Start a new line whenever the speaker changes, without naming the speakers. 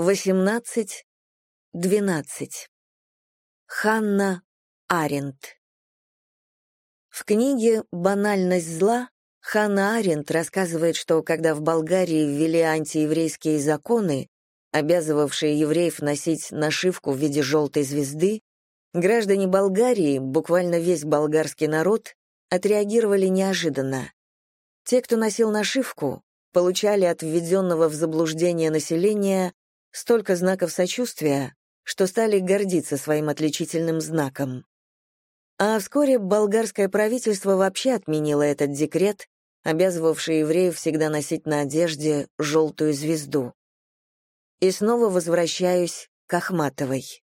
18, 12. Ханна Аренд. В книге «Банальность зла» Ханна Аренд рассказывает, что когда в Болгарии ввели антиеврейские законы, обязывавшие евреев носить нашивку в виде желтой звезды, граждане Болгарии, буквально весь болгарский народ, отреагировали неожиданно. Те, кто носил нашивку, получали от введенного в заблуждение населения столько знаков сочувствия, что стали гордиться своим отличительным знаком. А вскоре болгарское правительство вообще отменило этот декрет, обязывавший евреев всегда носить на одежде желтую звезду. И снова возвращаюсь к Ахматовой.